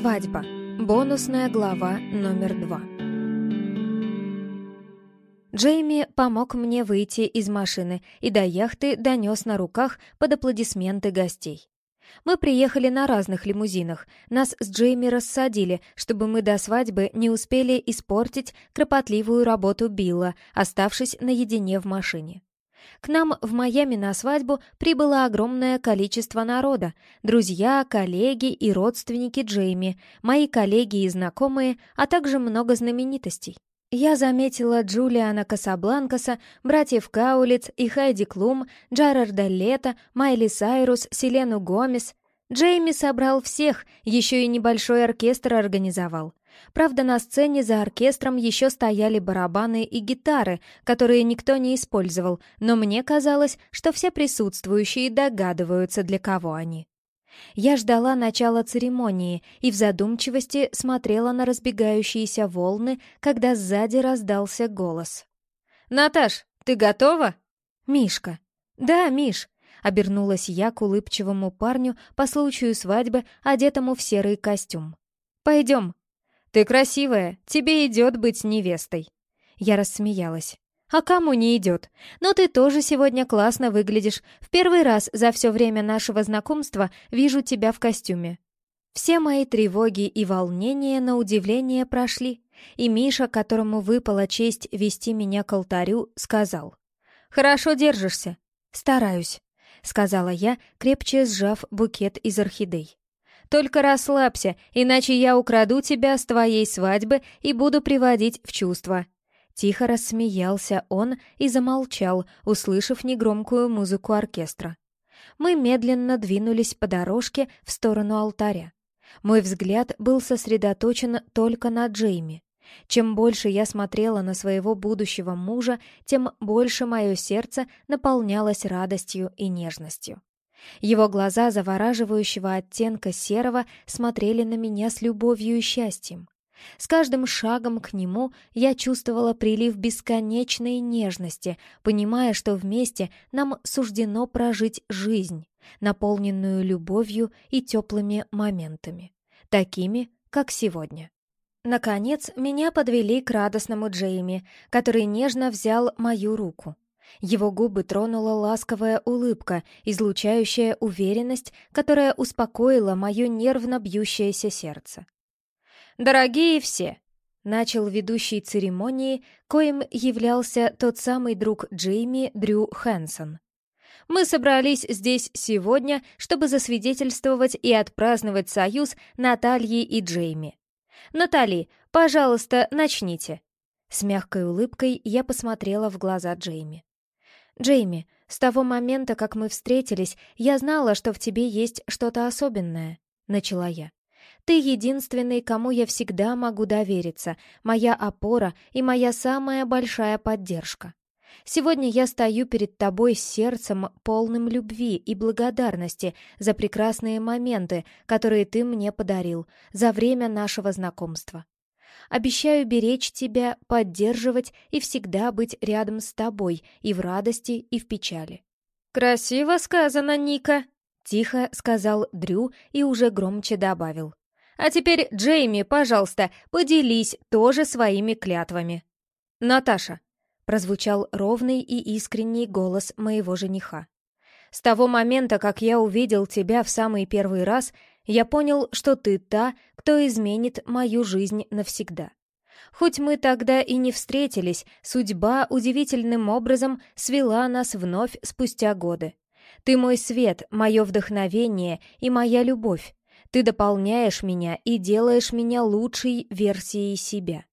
Свадьба. Бонусная глава номер два. Джейми помог мне выйти из машины и до яхты донес на руках под аплодисменты гостей. Мы приехали на разных лимузинах. Нас с Джейми рассадили, чтобы мы до свадьбы не успели испортить кропотливую работу Билла, оставшись наедине в машине. К нам в Майами на свадьбу прибыло огромное количество народа. Друзья, коллеги и родственники Джейми, мои коллеги и знакомые, а также много знаменитостей. Я заметила Джулиана Касабланкаса, братьев Каулиц и Хайди Клум, Джарарда Лето, Майли Сайрус, Селену Гомес. Джейми собрал всех, еще и небольшой оркестр организовал. Правда, на сцене за оркестром еще стояли барабаны и гитары, которые никто не использовал, но мне казалось, что все присутствующие догадываются, для кого они. Я ждала начала церемонии и в задумчивости смотрела на разбегающиеся волны, когда сзади раздался голос. «Наташ, ты готова?» «Мишка». «Да, Миш», — обернулась я к улыбчивому парню по случаю свадьбы, одетому в серый костюм. «Пойдем». «Ты красивая, тебе идет быть невестой». Я рассмеялась. «А кому не идет? Но ты тоже сегодня классно выглядишь. В первый раз за все время нашего знакомства вижу тебя в костюме». Все мои тревоги и волнения на удивление прошли, и Миша, которому выпала честь вести меня к алтарю, сказал. «Хорошо держишься». «Стараюсь», — сказала я, крепче сжав букет из орхидей. «Только расслабься, иначе я украду тебя с твоей свадьбы и буду приводить в чувство», Тихо рассмеялся он и замолчал, услышав негромкую музыку оркестра. Мы медленно двинулись по дорожке в сторону алтаря. Мой взгляд был сосредоточен только на Джейми. Чем больше я смотрела на своего будущего мужа, тем больше мое сердце наполнялось радостью и нежностью. Его глаза завораживающего оттенка серого смотрели на меня с любовью и счастьем. С каждым шагом к нему я чувствовала прилив бесконечной нежности, понимая, что вместе нам суждено прожить жизнь, наполненную любовью и теплыми моментами, такими, как сегодня. Наконец, меня подвели к радостному Джейми, который нежно взял мою руку. Его губы тронула ласковая улыбка, излучающая уверенность, которая успокоила мое нервно бьющееся сердце. «Дорогие все!» — начал ведущий церемонии, коим являлся тот самый друг Джейми Дрю Хэнсон. «Мы собрались здесь сегодня, чтобы засвидетельствовать и отпраздновать союз Натальи и Джейми. Натали, пожалуйста, начните!» С мягкой улыбкой я посмотрела в глаза Джейми. «Джейми, с того момента, как мы встретились, я знала, что в тебе есть что-то особенное», — начала я. Ты единственный, кому я всегда могу довериться, моя опора и моя самая большая поддержка. Сегодня я стою перед тобой с сердцем, полным любви и благодарности за прекрасные моменты, которые ты мне подарил за время нашего знакомства. Обещаю беречь тебя, поддерживать и всегда быть рядом с тобой и в радости, и в печали. «Красиво сказано, Ника!» — тихо сказал Дрю и уже громче добавил. А теперь, Джейми, пожалуйста, поделись тоже своими клятвами. Наташа, прозвучал ровный и искренний голос моего жениха. С того момента, как я увидел тебя в самый первый раз, я понял, что ты та, кто изменит мою жизнь навсегда. Хоть мы тогда и не встретились, судьба удивительным образом свела нас вновь спустя годы. Ты мой свет, мое вдохновение и моя любовь. Ты дополняешь меня и делаешь меня лучшей версией себя.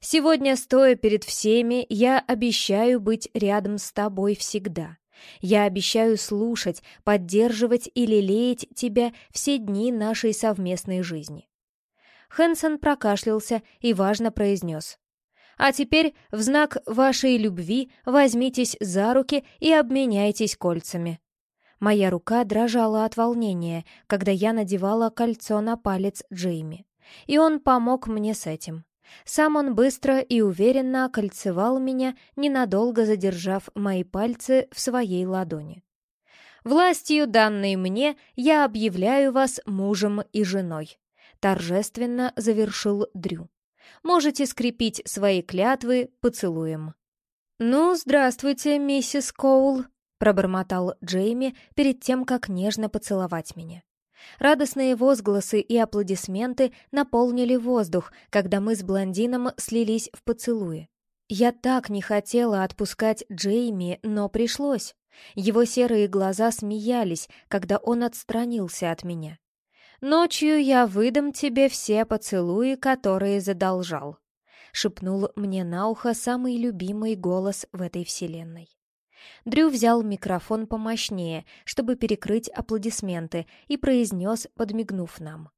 Сегодня, стоя перед всеми, я обещаю быть рядом с тобой всегда. Я обещаю слушать, поддерживать и лелеять тебя все дни нашей совместной жизни. Хэнсон прокашлялся и важно произнес. «А теперь, в знак вашей любви, возьмитесь за руки и обменяйтесь кольцами». Моя рука дрожала от волнения, когда я надевала кольцо на палец Джейми. И он помог мне с этим. Сам он быстро и уверенно окольцевал меня, ненадолго задержав мои пальцы в своей ладони. «Властью, данной мне, я объявляю вас мужем и женой. — торжественно завершил Дрю. «Можете скрепить свои клятвы поцелуем». «Ну, здравствуйте, миссис Коул», — пробормотал Джейми перед тем, как нежно поцеловать меня. Радостные возгласы и аплодисменты наполнили воздух, когда мы с блондином слились в поцелуе. Я так не хотела отпускать Джейми, но пришлось. Его серые глаза смеялись, когда он отстранился от меня. «Ночью я выдам тебе все поцелуи, которые задолжал», — шепнул мне на ухо самый любимый голос в этой вселенной. Дрю взял микрофон помощнее, чтобы перекрыть аплодисменты, и произнес, подмигнув нам.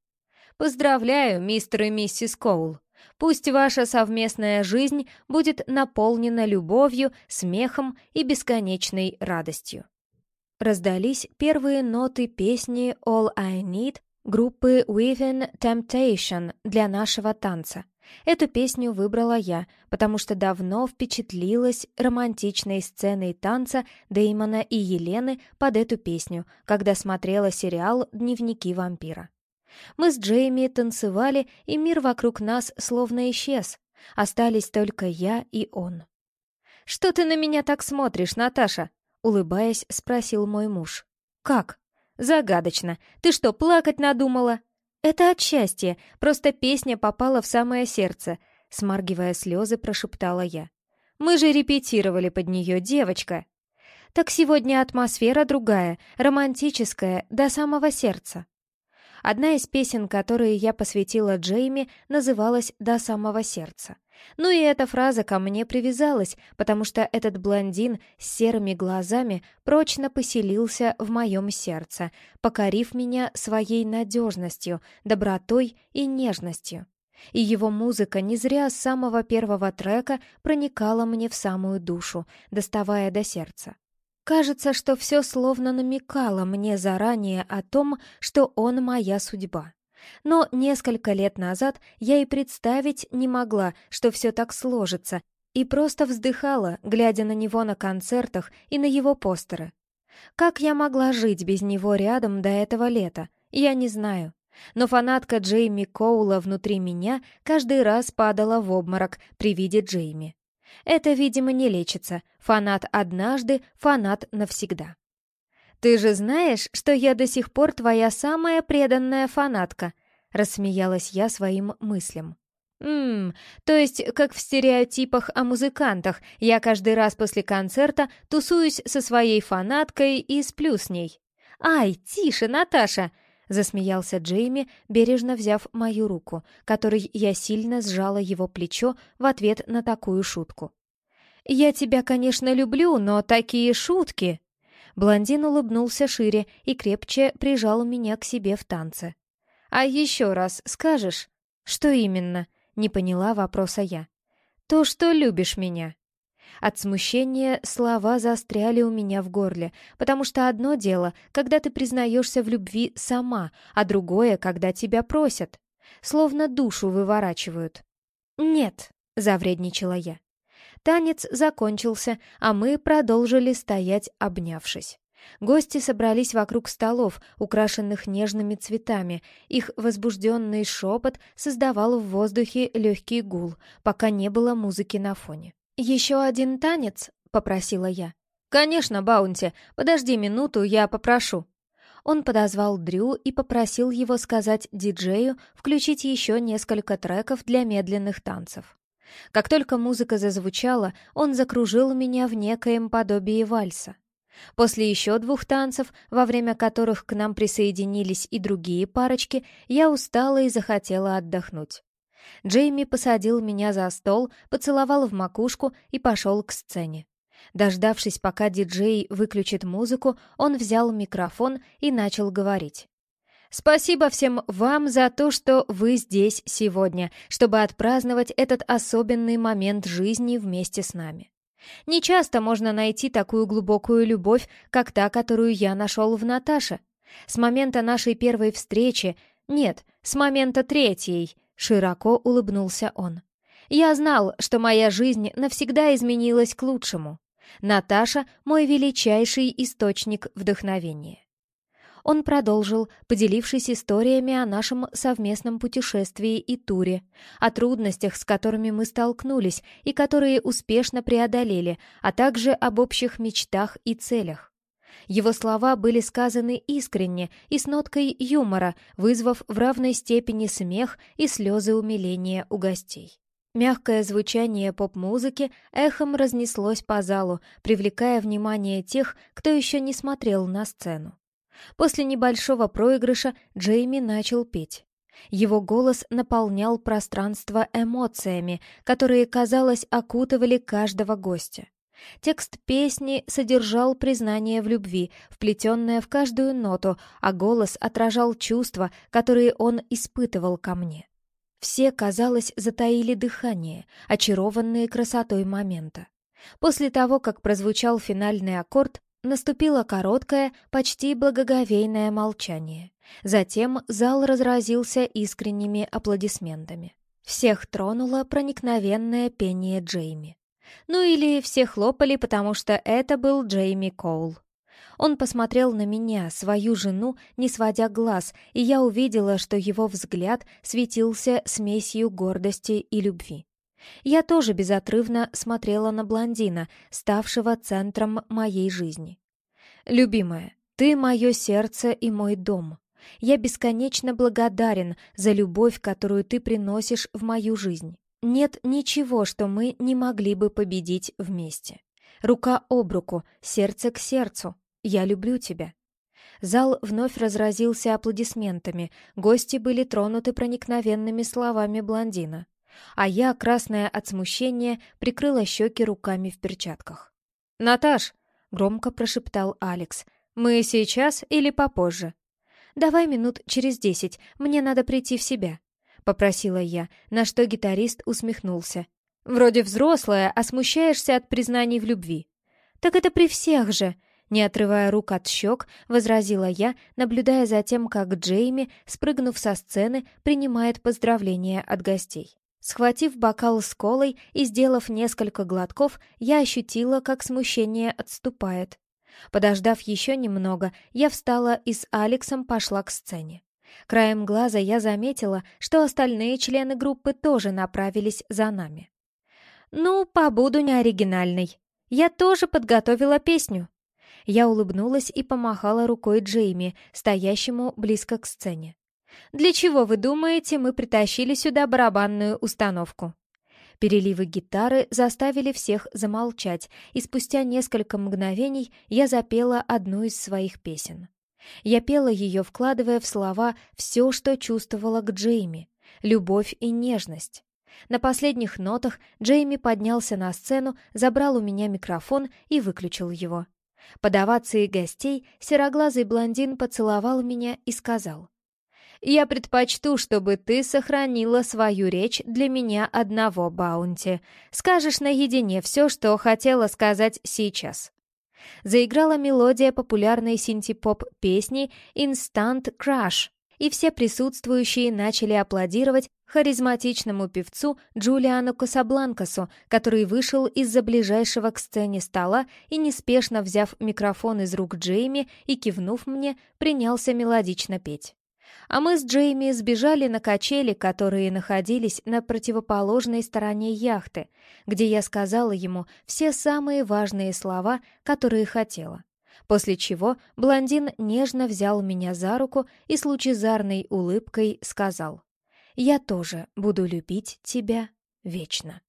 «Поздравляю, мистер и миссис Коул! Пусть ваша совместная жизнь будет наполнена любовью, смехом и бесконечной радостью». Раздались первые ноты песни «All I Need» группы Within Temptation для нашего танца. Эту песню выбрала я, потому что давно впечатлилась романтичной сценой танца Дэймона и Елены под эту песню, когда смотрела сериал «Дневники вампира». Мы с Джейми танцевали, и мир вокруг нас словно исчез. Остались только я и он. «Что ты на меня так смотришь, Наташа?» — улыбаясь, спросил мой муж. «Как?» «Загадочно. Ты что, плакать надумала?» «Это от счастья, просто песня попала в самое сердце», — смаргивая слезы, прошептала я. «Мы же репетировали под нее, девочка». «Так сегодня атмосфера другая, романтическая, до самого сердца». Одна из песен, которые я посвятила Джейми, называлась «До самого сердца». Ну и эта фраза ко мне привязалась, потому что этот блондин с серыми глазами прочно поселился в моем сердце, покорив меня своей надежностью, добротой и нежностью. И его музыка не зря с самого первого трека проникала мне в самую душу, доставая до сердца. Кажется, что все словно намекало мне заранее о том, что он моя судьба. Но несколько лет назад я и представить не могла, что все так сложится, и просто вздыхала, глядя на него на концертах и на его постеры. Как я могла жить без него рядом до этого лета, я не знаю. Но фанатка Джейми Коула внутри меня каждый раз падала в обморок при виде Джейми. Это, видимо, не лечится. Фанат однажды, фанат навсегда. «Ты же знаешь, что я до сих пор твоя самая преданная фанатка», — рассмеялась я своим мыслям. «Ммм, то есть, как в стереотипах о музыкантах, я каждый раз после концерта тусуюсь со своей фанаткой и сплю с ней». «Ай, тише, Наташа!» — засмеялся Джейми, бережно взяв мою руку, которой я сильно сжала его плечо в ответ на такую шутку. «Я тебя, конечно, люблю, но такие шутки...» Блондин улыбнулся шире и крепче прижал меня к себе в танце. «А еще раз скажешь?» «Что именно?» — не поняла вопроса я. «То, что любишь меня». От смущения слова застряли у меня в горле, потому что одно дело, когда ты признаешься в любви сама, а другое, когда тебя просят. Словно душу выворачивают. «Нет», — завредничала я. Танец закончился, а мы продолжили стоять, обнявшись. Гости собрались вокруг столов, украшенных нежными цветами. Их возбужденный шепот создавал в воздухе легкий гул, пока не было музыки на фоне. «Еще один танец?» — попросила я. «Конечно, Баунти. Подожди минуту, я попрошу». Он подозвал Дрю и попросил его сказать диджею включить еще несколько треков для медленных танцев. Как только музыка зазвучала, он закружил меня в некоем подобии вальса. После еще двух танцев, во время которых к нам присоединились и другие парочки, я устала и захотела отдохнуть. Джейми посадил меня за стол, поцеловал в макушку и пошел к сцене. Дождавшись, пока диджей выключит музыку, он взял микрофон и начал говорить. Спасибо всем вам за то, что вы здесь сегодня, чтобы отпраздновать этот особенный момент жизни вместе с нами. Не часто можно найти такую глубокую любовь, как та, которую я нашел в Наташе. С момента нашей первой встречи, нет, с момента третьей, широко улыбнулся он. Я знал, что моя жизнь навсегда изменилась к лучшему. Наташа — мой величайший источник вдохновения. Он продолжил, поделившись историями о нашем совместном путешествии и туре, о трудностях, с которыми мы столкнулись и которые успешно преодолели, а также об общих мечтах и целях. Его слова были сказаны искренне и с ноткой юмора, вызвав в равной степени смех и слезы умиления у гостей. Мягкое звучание поп-музыки эхом разнеслось по залу, привлекая внимание тех, кто еще не смотрел на сцену. После небольшого проигрыша Джейми начал петь. Его голос наполнял пространство эмоциями, которые, казалось, окутывали каждого гостя. Текст песни содержал признание в любви, вплетенное в каждую ноту, а голос отражал чувства, которые он испытывал ко мне. Все, казалось, затаили дыхание, очарованные красотой момента. После того, как прозвучал финальный аккорд, наступило короткое, почти благоговейное молчание. Затем зал разразился искренними аплодисментами. Всех тронуло проникновенное пение Джейми. Ну или все хлопали, потому что это был Джейми Коул. Он посмотрел на меня, свою жену, не сводя глаз, и я увидела, что его взгляд светился смесью гордости и любви. Я тоже безотрывно смотрела на блондина, ставшего центром моей жизни. «Любимая, ты мое сердце и мой дом. Я бесконечно благодарен за любовь, которую ты приносишь в мою жизнь. Нет ничего, что мы не могли бы победить вместе. Рука об руку, сердце к сердцу. Я люблю тебя». Зал вновь разразился аплодисментами, гости были тронуты проникновенными словами блондина. А я, красная от смущения, прикрыла щеки руками в перчатках. «Наташ!» — громко прошептал Алекс. «Мы сейчас или попозже?» «Давай минут через десять, мне надо прийти в себя», — попросила я, на что гитарист усмехнулся. «Вроде взрослая, а смущаешься от признаний в любви». «Так это при всех же!» Не отрывая рук от щек, возразила я, наблюдая за тем, как Джейми, спрыгнув со сцены, принимает поздравления от гостей. Схватив бокал с колой и сделав несколько глотков, я ощутила, как смущение отступает. Подождав еще немного, я встала и с Алексом пошла к сцене. Краем глаза я заметила, что остальные члены группы тоже направились за нами. «Ну, побуду неоригинальной. Я тоже подготовила песню», я улыбнулась и помахала рукой Джейми, стоящему близко к сцене. «Для чего, вы думаете, мы притащили сюда барабанную установку?» Переливы гитары заставили всех замолчать, и спустя несколько мгновений я запела одну из своих песен. Я пела ее, вкладывая в слова все, что чувствовала к Джейми — любовь и нежность. На последних нотах Джейми поднялся на сцену, забрал у меня микрофон и выключил его. Под овацией гостей сероглазый блондин поцеловал меня и сказал. «Я предпочту, чтобы ты сохранила свою речь для меня одного, Баунти. Скажешь наедине все, что хотела сказать сейчас». Заиграла мелодия популярной синти-поп песни «Instant Crush», и все присутствующие начали аплодировать харизматичному певцу Джулиану Касабланкасу, который вышел из-за ближайшего к сцене стола и, неспешно взяв микрофон из рук Джейми и кивнув мне, принялся мелодично петь. А мы с Джейми сбежали на качели, которые находились на противоположной стороне яхты, где я сказала ему все самые важные слова, которые хотела после чего блондин нежно взял меня за руку и с лучезарной улыбкой сказал «Я тоже буду любить тебя вечно».